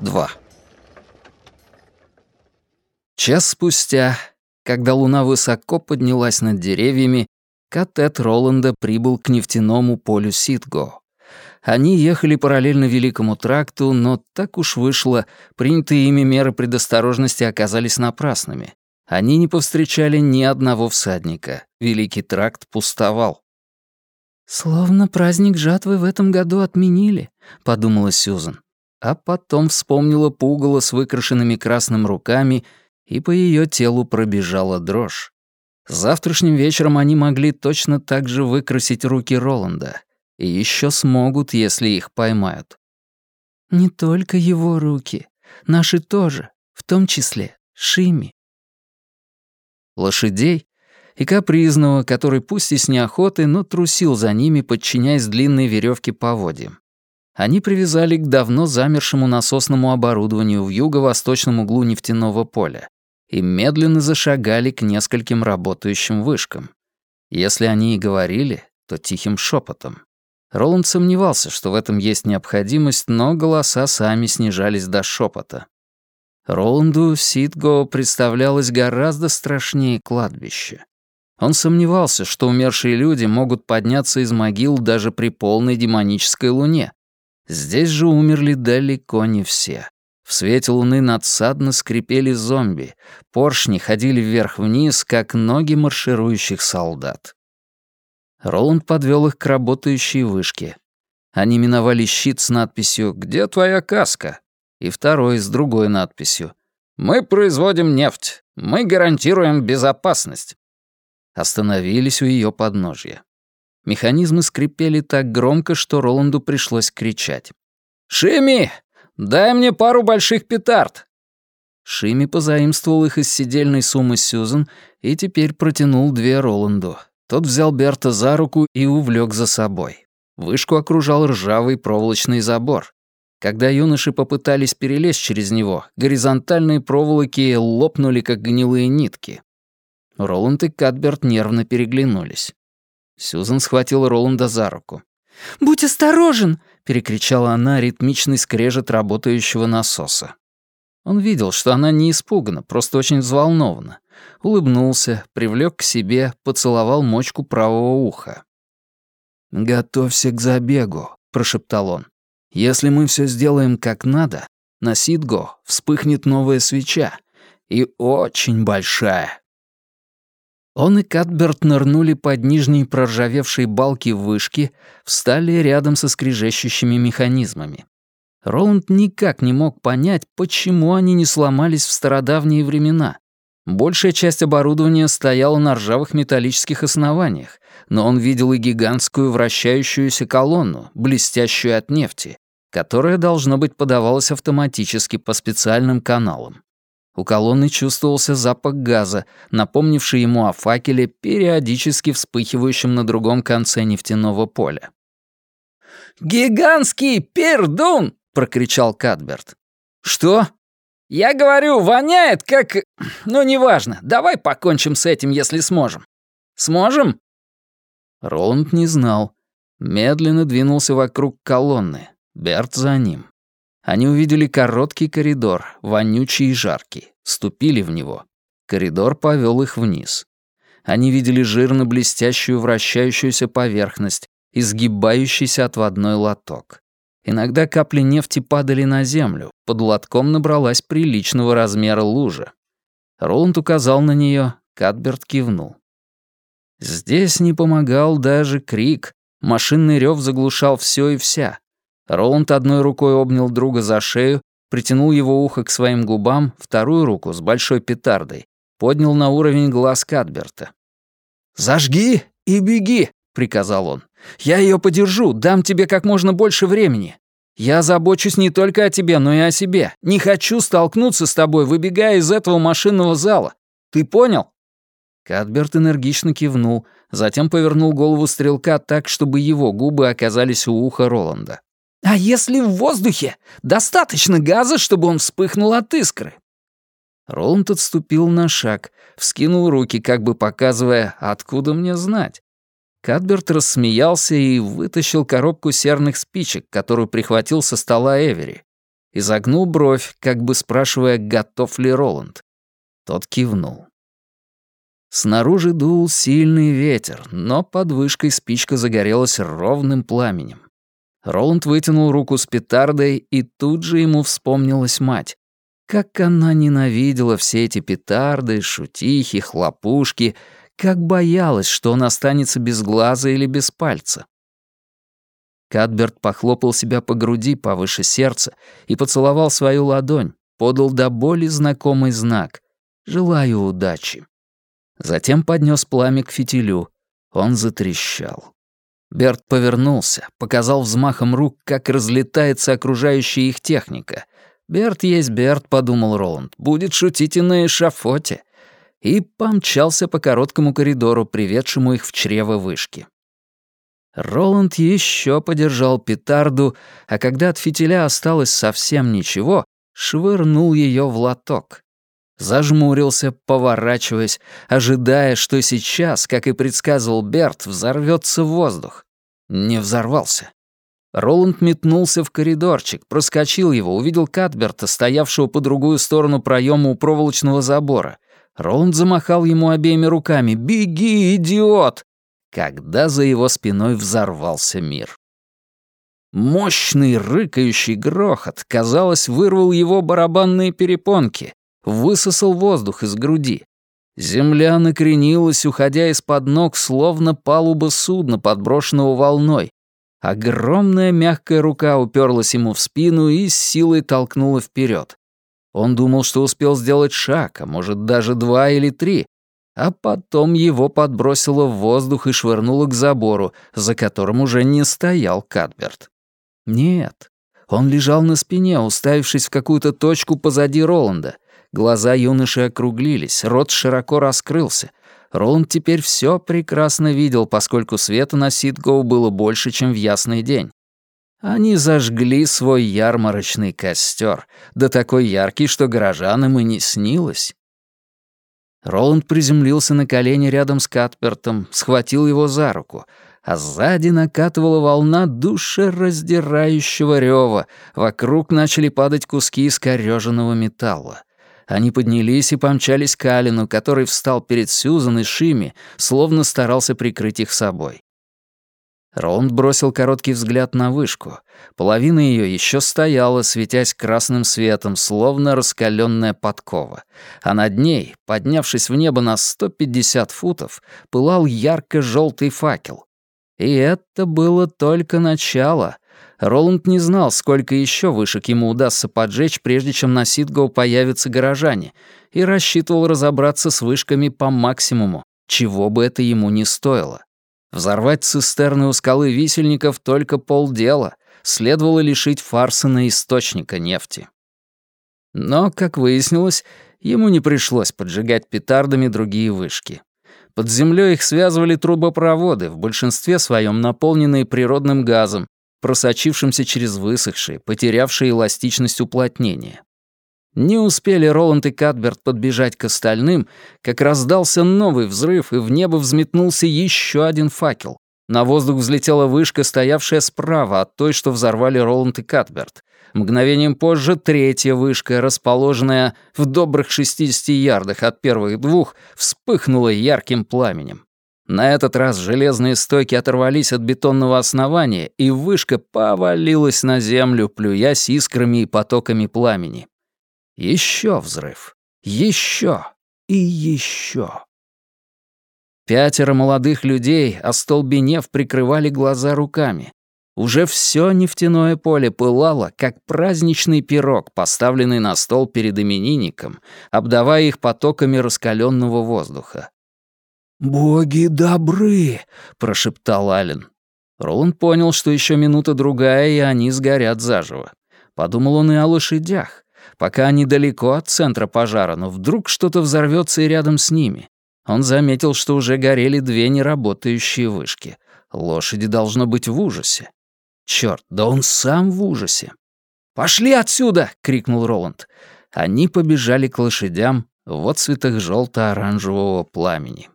Два. Час спустя, когда луна высоко поднялась над деревьями, катет Роланда прибыл к нефтяному полю Ситго. Они ехали параллельно Великому тракту, но так уж вышло, принятые ими меры предосторожности оказались напрасными. Они не повстречали ни одного всадника. Великий тракт пустовал. «Словно праздник жатвы в этом году отменили», — подумала Сьюзан. А потом вспомнила пугало с выкрашенными красным руками, и по ее телу пробежала дрожь. Завтрашним вечером они могли точно так же выкрасить руки Роланда. И еще смогут, если их поймают. Не только его руки. Наши тоже, в том числе Шими. Лошадей и капризного, который пусть и с неохотой, но трусил за ними, подчиняясь длинной веревке поводьям. Они привязали к давно замершему насосному оборудованию в юго-восточном углу нефтяного поля и медленно зашагали к нескольким работающим вышкам. Если они и говорили, то тихим шепотом. Роланд сомневался, что в этом есть необходимость, но голоса сами снижались до шепота. Роланду Ситго представлялось гораздо страшнее кладбище. Он сомневался, что умершие люди могут подняться из могил даже при полной демонической луне. Здесь же умерли далеко не все. В свете луны надсадно скрипели зомби, поршни ходили вверх-вниз, как ноги марширующих солдат. Роланд подвел их к работающей вышке. Они миновали щит с надписью «Где твоя каска?» и второй с другой надписью «Мы производим нефть. Мы гарантируем безопасность». Остановились у ее подножья. Механизмы скрипели так громко, что Роланду пришлось кричать. «Шими, дай мне пару больших петард!» Шими позаимствовал их из сидельной суммы Сьюзен и теперь протянул две Роланду. Тот взял Берта за руку и увлек за собой. Вышку окружал ржавый проволочный забор. Когда юноши попытались перелезть через него, горизонтальные проволоки лопнули, как гнилые нитки. Роланд и Катберт нервно переглянулись. Сьюзан схватила Роланда за руку. «Будь осторожен!» — перекричала она ритмичный скрежет работающего насоса. Он видел, что она не испугана, просто очень взволнована улыбнулся, привлек к себе, поцеловал мочку правого уха. «Готовься к забегу», — прошептал он. «Если мы все сделаем как надо, на Сидго вспыхнет новая свеча. И очень большая». Он и Катберт нырнули под нижние проржавевшие балки вышки, встали рядом со скрежещущими механизмами. Роланд никак не мог понять, почему они не сломались в стародавние времена, Большая часть оборудования стояла на ржавых металлических основаниях, но он видел и гигантскую вращающуюся колонну, блестящую от нефти, которая, должно быть, подавалась автоматически по специальным каналам. У колонны чувствовался запах газа, напомнивший ему о факеле, периодически вспыхивающем на другом конце нефтяного поля. «Гигантский пердун!» — прокричал Кадберт. «Что?» «Я говорю, воняет как... Ну, неважно. Давай покончим с этим, если сможем. Сможем?» Роланд не знал. Медленно двинулся вокруг колонны. Берт за ним. Они увидели короткий коридор, вонючий и жаркий. Ступили в него. Коридор повел их вниз. Они видели жирно-блестящую вращающуюся поверхность, изгибающийся отводной лоток. Иногда капли нефти падали на землю, под лотком набралась приличного размера лужа. Роланд указал на нее, Катберт кивнул. Здесь не помогал даже крик, машинный рев заглушал все и вся. Роланд одной рукой обнял друга за шею, притянул его ухо к своим губам, вторую руку с большой петардой, поднял на уровень глаз Катберта. «Зажги и беги!» — приказал он. «Я ее подержу, дам тебе как можно больше времени. Я забочусь не только о тебе, но и о себе. Не хочу столкнуться с тобой, выбегая из этого машинного зала. Ты понял?» Кадберт энергично кивнул, затем повернул голову стрелка так, чтобы его губы оказались у уха Роланда. «А если в воздухе? Достаточно газа, чтобы он вспыхнул от искры?» Роланд отступил на шаг, вскинул руки, как бы показывая, откуда мне знать. Кадберт рассмеялся и вытащил коробку серных спичек, которую прихватил со стола Эвери. И загнул бровь, как бы спрашивая, готов ли Роланд. Тот кивнул. Снаружи дул сильный ветер, но под вышкой спичка загорелась ровным пламенем. Роланд вытянул руку с петардой, и тут же ему вспомнилась мать. Как она ненавидела все эти петарды, шутихи, хлопушки, как боялась, что он останется без глаза или без пальца. Кадберт похлопал себя по груди повыше сердца и поцеловал свою ладонь, подал до боли знакомый знак. «Желаю удачи». Затем поднес пламя к фитилю. Он затрещал. Берт повернулся, показал взмахом рук, как разлетается окружающая их техника. «Берт есть Берт», — подумал Роланд, — «будет шутить и на эшафоте». И помчался по короткому коридору, приведшему их в чрево вышки. Роланд еще подержал петарду, а когда от фитиля осталось совсем ничего, швырнул ее в лоток. Зажмурился, поворачиваясь, ожидая, что сейчас, как и предсказывал Берт, взорвется воздух. Не взорвался. Роланд метнулся в коридорчик, проскочил его, увидел Катберта, стоявшего по другую сторону проема у проволочного забора. Роланд замахал ему обеими руками. «Беги, идиот!» Когда за его спиной взорвался мир. Мощный рыкающий грохот, казалось, вырвал его барабанные перепонки, высосал воздух из груди. Земля накренилась, уходя из-под ног, словно палуба судна, подброшенного волной. Огромная мягкая рука уперлась ему в спину и с силой толкнула вперед. Он думал, что успел сделать шаг, а может даже два или три, а потом его подбросило в воздух и швырнуло к забору, за которым уже не стоял Кадберт. Нет, он лежал на спине, уставившись в какую-то точку позади Роланда — Глаза юноши округлились, рот широко раскрылся. Роланд теперь все прекрасно видел, поскольку света на Ситгоу было больше, чем в ясный день. Они зажгли свой ярмарочный костер, да такой яркий, что горожанам и не снилось. Роланд приземлился на колени рядом с Катпертом, схватил его за руку, а сзади накатывала волна душераздирающего рева, вокруг начали падать куски искорёженного металла. Они поднялись и помчались к Алину, который встал перед Сьюзан и Шими, словно старался прикрыть их собой. Роланд бросил короткий взгляд на вышку. Половина ее еще стояла, светясь красным светом, словно раскаленная подкова. А над ней, поднявшись в небо на 150 футов, пылал ярко-желтый факел. И это было только начало. Роланд не знал, сколько еще вышек ему удастся поджечь, прежде чем на Ситгоу появятся горожане, и рассчитывал разобраться с вышками по максимуму, чего бы это ему не стоило. Взорвать цистерны у скалы висельников только полдела, следовало лишить Фарсона источника нефти. Но, как выяснилось, ему не пришлось поджигать петардами другие вышки. Под землей их связывали трубопроводы, в большинстве своем наполненные природным газом, просочившимся через высохшие, потерявшие эластичность уплотнения. Не успели Роланд и Кадберт подбежать к остальным, как раздался новый взрыв, и в небо взметнулся еще один факел. На воздух взлетела вышка, стоявшая справа от той, что взорвали Роланд и Кадберт. Мгновением позже третья вышка, расположенная в добрых 60 ярдах от первых двух, вспыхнула ярким пламенем. На этот раз железные стойки оторвались от бетонного основания, и вышка повалилась на землю, плюясь искрами и потоками пламени. Еще взрыв. Еще. И еще. Пятеро молодых людей, остолбенев, прикрывали глаза руками. Уже все нефтяное поле пылало, как праздничный пирог, поставленный на стол перед именинником, обдавая их потоками раскаленного воздуха. «Боги добры!» — прошептал Ален. Роланд понял, что еще минута-другая, и они сгорят заживо. Подумал он и о лошадях. Пока они далеко от центра пожара, но вдруг что-то взорвется и рядом с ними. Он заметил, что уже горели две неработающие вышки. Лошади должно быть в ужасе. Черт, да он сам в ужасе. «Пошли отсюда!» — крикнул Роланд. Они побежали к лошадям в отцветах желто-оранжевого пламени.